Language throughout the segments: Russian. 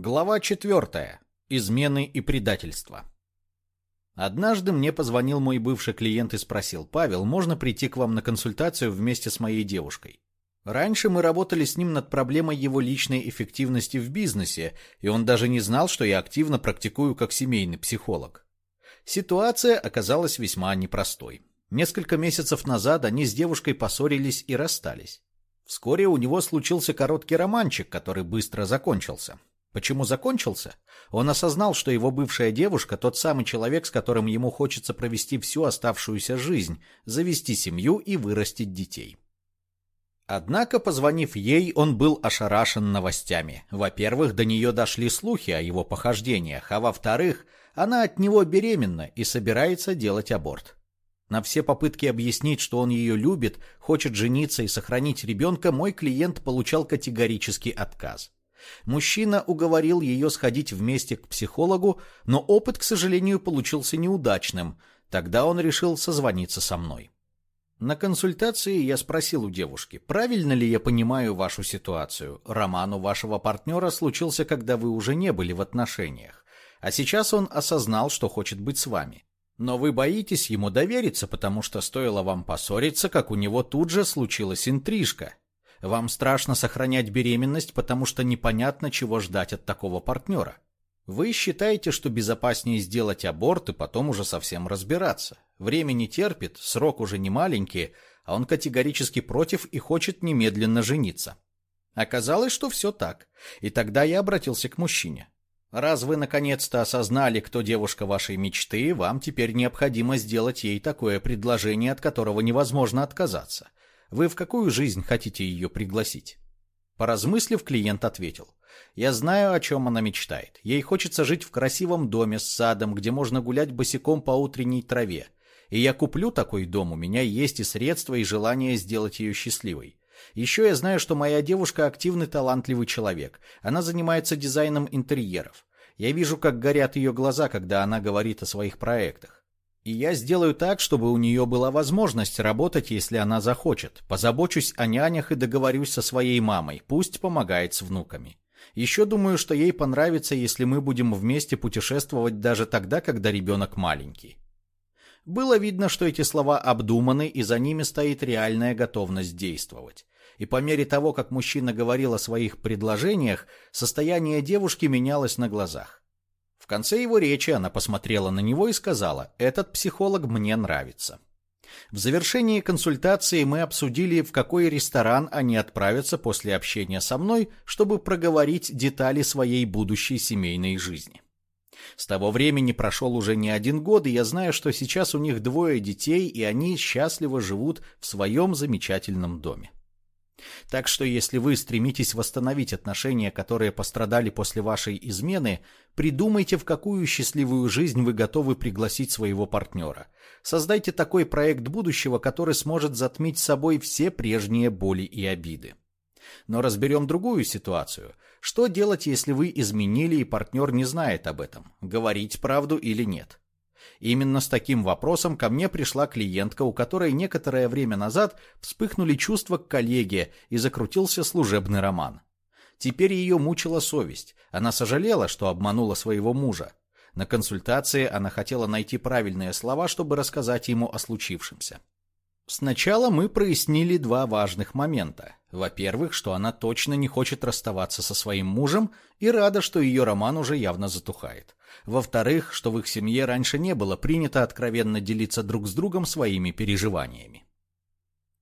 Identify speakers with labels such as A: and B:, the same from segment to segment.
A: Глава четвертая. Измены и предательство. Однажды мне позвонил мой бывший клиент и спросил, «Павел, можно прийти к вам на консультацию вместе с моей девушкой?» Раньше мы работали с ним над проблемой его личной эффективности в бизнесе, и он даже не знал, что я активно практикую как семейный психолог. Ситуация оказалась весьма непростой. Несколько месяцев назад они с девушкой поссорились и расстались. Вскоре у него случился короткий романчик, который быстро закончился. Почему закончился? Он осознал, что его бывшая девушка – тот самый человек, с которым ему хочется провести всю оставшуюся жизнь, завести семью и вырастить детей. Однако, позвонив ей, он был ошарашен новостями. Во-первых, до нее дошли слухи о его похождениях, а во-вторых, она от него беременна и собирается делать аборт. На все попытки объяснить, что он ее любит, хочет жениться и сохранить ребенка, мой клиент получал категорический отказ. Мужчина уговорил ее сходить вместе к психологу, но опыт, к сожалению, получился неудачным. Тогда он решил созвониться со мной. На консультации я спросил у девушки, правильно ли я понимаю вашу ситуацию. Роман у вашего партнера случился, когда вы уже не были в отношениях. А сейчас он осознал, что хочет быть с вами. Но вы боитесь ему довериться, потому что стоило вам поссориться, как у него тут же случилась интрижка. Вам страшно сохранять беременность, потому что непонятно, чего ждать от такого партнера. Вы считаете, что безопаснее сделать аборт и потом уже совсем разбираться. Время не терпит, срок уже не маленький, а он категорически против и хочет немедленно жениться. Оказалось, что все так. И тогда я обратился к мужчине. Раз вы наконец-то осознали, кто девушка вашей мечты, вам теперь необходимо сделать ей такое предложение, от которого невозможно отказаться. Вы в какую жизнь хотите ее пригласить? Поразмыслив, клиент ответил. Я знаю, о чем она мечтает. Ей хочется жить в красивом доме с садом, где можно гулять босиком по утренней траве. И я куплю такой дом, у меня есть и средства, и желание сделать ее счастливой. Еще я знаю, что моя девушка активный, талантливый человек. Она занимается дизайном интерьеров. Я вижу, как горят ее глаза, когда она говорит о своих проектах. И я сделаю так, чтобы у нее была возможность работать, если она захочет. Позабочусь о нянях и договорюсь со своей мамой. Пусть помогает с внуками. Еще думаю, что ей понравится, если мы будем вместе путешествовать даже тогда, когда ребенок маленький. Было видно, что эти слова обдуманы, и за ними стоит реальная готовность действовать. И по мере того, как мужчина говорил о своих предложениях, состояние девушки менялось на глазах конце его речи она посмотрела на него и сказала, «Этот психолог мне нравится». В завершении консультации мы обсудили, в какой ресторан они отправятся после общения со мной, чтобы проговорить детали своей будущей семейной жизни. С того времени прошел уже не один год, и я знаю, что сейчас у них двое детей, и они счастливо живут в своем замечательном доме. Так что если вы стремитесь восстановить отношения, которые пострадали после вашей измены, придумайте, в какую счастливую жизнь вы готовы пригласить своего партнера. Создайте такой проект будущего, который сможет затмить собой все прежние боли и обиды. Но разберем другую ситуацию. Что делать, если вы изменили и партнер не знает об этом? Говорить правду или нет? Именно с таким вопросом ко мне пришла клиентка, у которой некоторое время назад вспыхнули чувства к коллеге и закрутился служебный роман. Теперь ее мучила совесть. Она сожалела, что обманула своего мужа. На консультации она хотела найти правильные слова, чтобы рассказать ему о случившемся. Сначала мы прояснили два важных момента. Во-первых, что она точно не хочет расставаться со своим мужем и рада, что ее роман уже явно затухает. Во-вторых, что в их семье раньше не было принято откровенно делиться друг с другом своими переживаниями.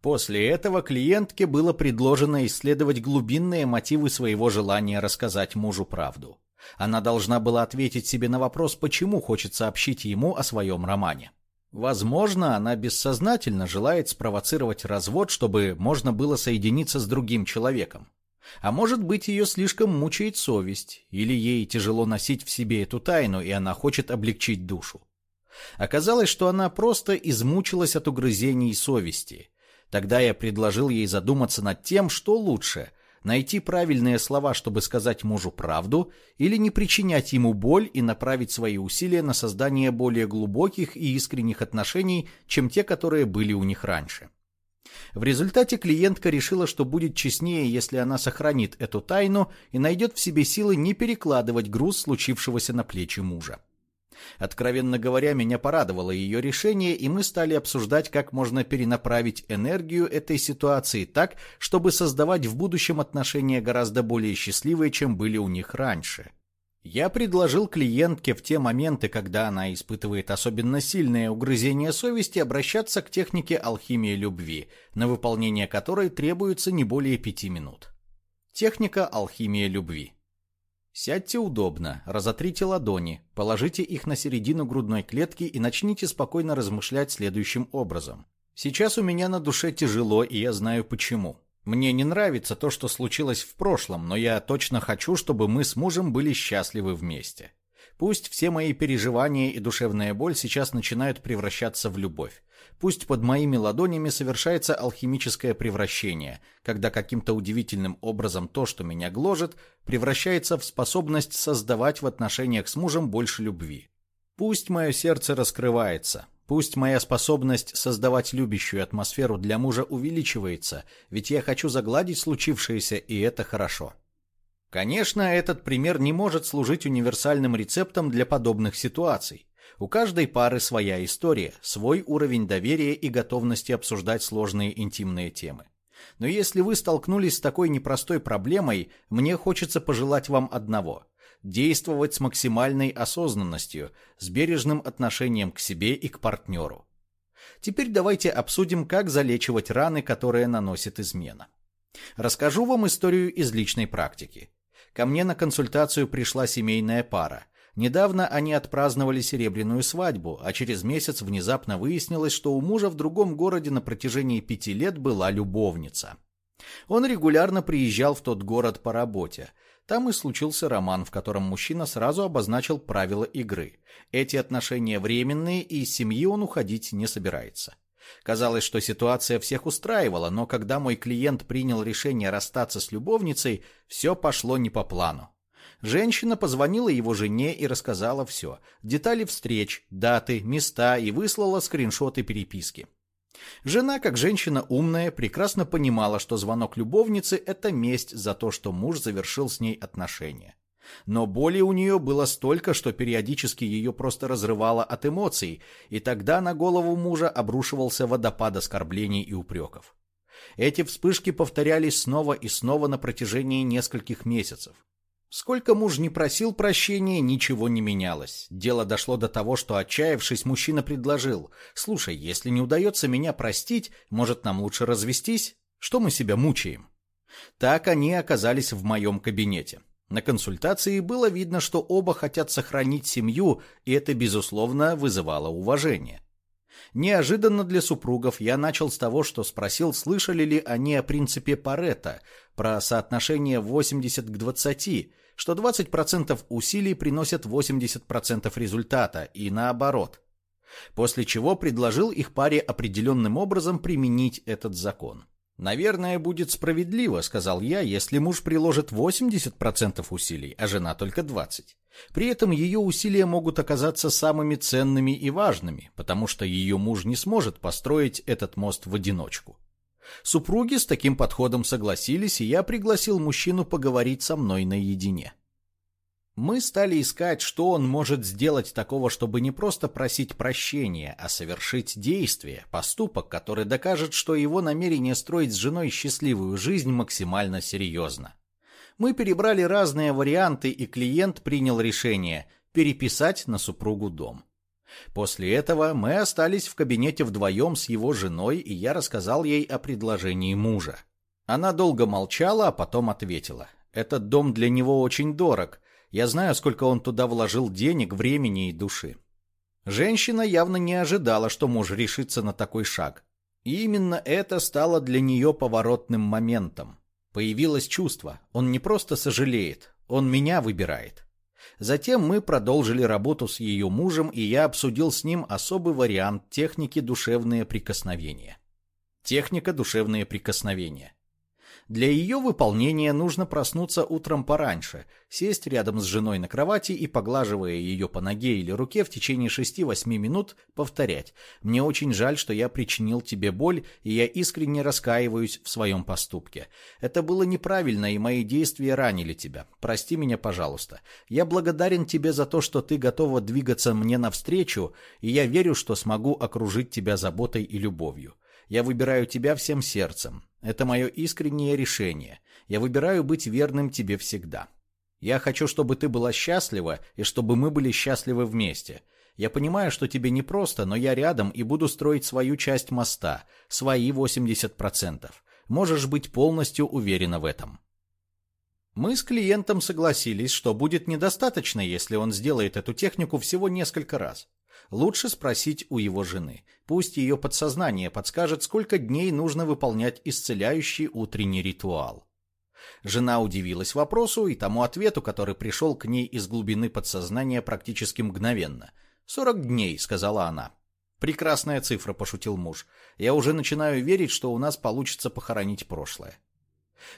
A: После этого клиентке было предложено исследовать глубинные мотивы своего желания рассказать мужу правду. Она должна была ответить себе на вопрос, почему хочет сообщить ему о своем романе. Возможно, она бессознательно желает спровоцировать развод, чтобы можно было соединиться с другим человеком. А может быть, ее слишком мучает совесть, или ей тяжело носить в себе эту тайну, и она хочет облегчить душу. Оказалось, что она просто измучилась от угрызений совести. Тогда я предложил ей задуматься над тем, что лучше – найти правильные слова, чтобы сказать мужу правду, или не причинять ему боль и направить свои усилия на создание более глубоких и искренних отношений, чем те, которые были у них раньше. В результате клиентка решила, что будет честнее, если она сохранит эту тайну и найдет в себе силы не перекладывать груз случившегося на плечи мужа. Откровенно говоря, меня порадовало ее решение, и мы стали обсуждать, как можно перенаправить энергию этой ситуации так, чтобы создавать в будущем отношения гораздо более счастливые, чем были у них раньше. Я предложил клиентке в те моменты, когда она испытывает особенно сильное угрызение совести, обращаться к технике алхимии любви, на выполнение которой требуется не более пяти минут. Техника алхимии любви. Сядьте удобно, разотрите ладони, положите их на середину грудной клетки и начните спокойно размышлять следующим образом. Сейчас у меня на душе тяжело, и я знаю почему. Мне не нравится то, что случилось в прошлом, но я точно хочу, чтобы мы с мужем были счастливы вместе. Пусть все мои переживания и душевная боль сейчас начинают превращаться в любовь. Пусть под моими ладонями совершается алхимическое превращение, когда каким-то удивительным образом то, что меня гложет, превращается в способность создавать в отношениях с мужем больше любви. Пусть мое сердце раскрывается, Пусть моя способность создавать любящую атмосферу для мужа увеличивается, ведь я хочу загладить случившееся, и это хорошо. Конечно, этот пример не может служить универсальным рецептом для подобных ситуаций. У каждой пары своя история, свой уровень доверия и готовности обсуждать сложные интимные темы. Но если вы столкнулись с такой непростой проблемой, мне хочется пожелать вам одного действовать с максимальной осознанностью, с бережным отношением к себе и к партнеру. Теперь давайте обсудим, как залечивать раны, которые наносит измена. Расскажу вам историю из личной практики. Ко мне на консультацию пришла семейная пара. Недавно они отпраздновали серебряную свадьбу, а через месяц внезапно выяснилось, что у мужа в другом городе на протяжении пяти лет была любовница. Он регулярно приезжал в тот город по работе, там и случился роман, в котором мужчина сразу обозначил правила игры. Эти отношения временные, и из семьи он уходить не собирается. Казалось, что ситуация всех устраивала, но когда мой клиент принял решение расстаться с любовницей, все пошло не по плану. Женщина позвонила его жене и рассказала все. Детали встреч, даты, места и выслала скриншоты переписки. Жена, как женщина умная, прекрасно понимала, что звонок любовницы – это месть за то, что муж завершил с ней отношения. Но боли у нее было столько, что периодически ее просто разрывало от эмоций, и тогда на голову мужа обрушивался водопад оскорблений и упреков. Эти вспышки повторялись снова и снова на протяжении нескольких месяцев. Сколько муж не просил прощения, ничего не менялось. Дело дошло до того, что, отчаявшись, мужчина предложил. «Слушай, если не удается меня простить, может, нам лучше развестись? Что мы себя мучаем?» Так они оказались в моем кабинете. На консультации было видно, что оба хотят сохранить семью, и это, безусловно, вызывало уважение. Неожиданно для супругов я начал с того, что спросил, слышали ли они о принципе Паретта, про соотношение 80 к 20, что 20% усилий приносят 80% результата, и наоборот. После чего предложил их паре определенным образом применить этот закон. «Наверное, будет справедливо», — сказал я, «если муж приложит 80% усилий, а жена только 20%. При этом ее усилия могут оказаться самыми ценными и важными, потому что ее муж не сможет построить этот мост в одиночку». Супруги с таким подходом согласились, и я пригласил мужчину поговорить со мной наедине. Мы стали искать, что он может сделать такого, чтобы не просто просить прощения, а совершить действие, поступок, который докажет, что его намерение строить с женой счастливую жизнь максимально серьезно. Мы перебрали разные варианты, и клиент принял решение переписать на супругу дом. После этого мы остались в кабинете вдвоем с его женой, и я рассказал ей о предложении мужа. Она долго молчала, а потом ответила. «Этот дом для него очень дорог. Я знаю, сколько он туда вложил денег, времени и души». Женщина явно не ожидала, что муж решится на такой шаг. И именно это стало для нее поворотным моментом. Появилось чувство. Он не просто сожалеет, он меня выбирает. Затем мы продолжили работу с ее мужем, и я обсудил с ним особый вариант техники душевные прикосновения. Техника душевные прикосновения. Для ее выполнения нужно проснуться утром пораньше, сесть рядом с женой на кровати и, поглаживая ее по ноге или руке, в течение 6-8 минут повторять «Мне очень жаль, что я причинил тебе боль, и я искренне раскаиваюсь в своем поступке. Это было неправильно, и мои действия ранили тебя. Прости меня, пожалуйста. Я благодарен тебе за то, что ты готова двигаться мне навстречу, и я верю, что смогу окружить тебя заботой и любовью. Я выбираю тебя всем сердцем. Это мое искреннее решение. Я выбираю быть верным тебе всегда. Я хочу, чтобы ты была счастлива и чтобы мы были счастливы вместе. Я понимаю, что тебе непросто, но я рядом и буду строить свою часть моста, свои 80%. Можешь быть полностью уверена в этом. Мы с клиентом согласились, что будет недостаточно, если он сделает эту технику всего несколько раз. Лучше спросить у его жены. Пусть ее подсознание подскажет, сколько дней нужно выполнять исцеляющий утренний ритуал. Жена удивилась вопросу и тому ответу, который пришел к ней из глубины подсознания практически мгновенно. «Сорок дней», — сказала она. «Прекрасная цифра», — пошутил муж. «Я уже начинаю верить, что у нас получится похоронить прошлое».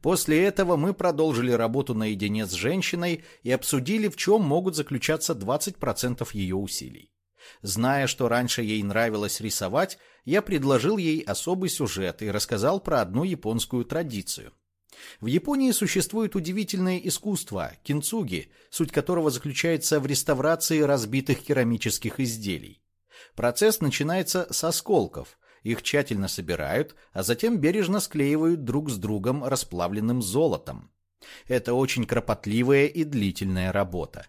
A: После этого мы продолжили работу наедине с женщиной и обсудили, в чем могут заключаться 20% ее усилий. Зная, что раньше ей нравилось рисовать, я предложил ей особый сюжет и рассказал про одну японскую традицию. В Японии существует удивительное искусство – кинцуги, суть которого заключается в реставрации разбитых керамических изделий. Процесс начинается с осколков. Их тщательно собирают, а затем бережно склеивают друг с другом расплавленным золотом. Это очень кропотливая и длительная работа.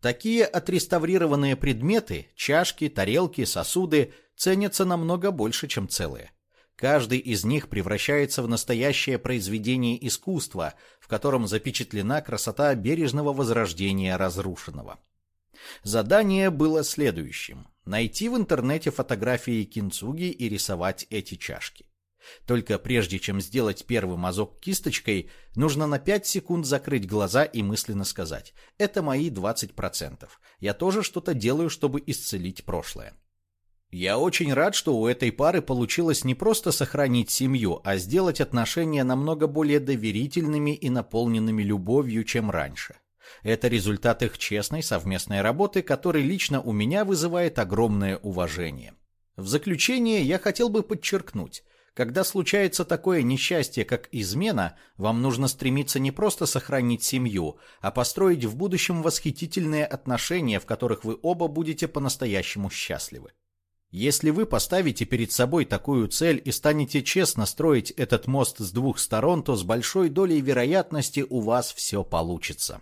A: Такие отреставрированные предметы, чашки, тарелки, сосуды, ценятся намного больше, чем целые. Каждый из них превращается в настоящее произведение искусства, в котором запечатлена красота бережного возрождения разрушенного. Задание было следующим – найти в интернете фотографии кинцуги и рисовать эти чашки. Только прежде чем сделать первый мазок кисточкой, нужно на 5 секунд закрыть глаза и мысленно сказать «Это мои 20%. Я тоже что-то делаю, чтобы исцелить прошлое». Я очень рад, что у этой пары получилось не просто сохранить семью, а сделать отношения намного более доверительными и наполненными любовью, чем раньше. Это результат их честной совместной работы, который лично у меня вызывает огромное уважение. В заключение я хотел бы подчеркнуть, когда случается такое несчастье, как измена, вам нужно стремиться не просто сохранить семью, а построить в будущем восхитительные отношения, в которых вы оба будете по-настоящему счастливы. Если вы поставите перед собой такую цель и станете честно строить этот мост с двух сторон, то с большой долей вероятности у вас все получится.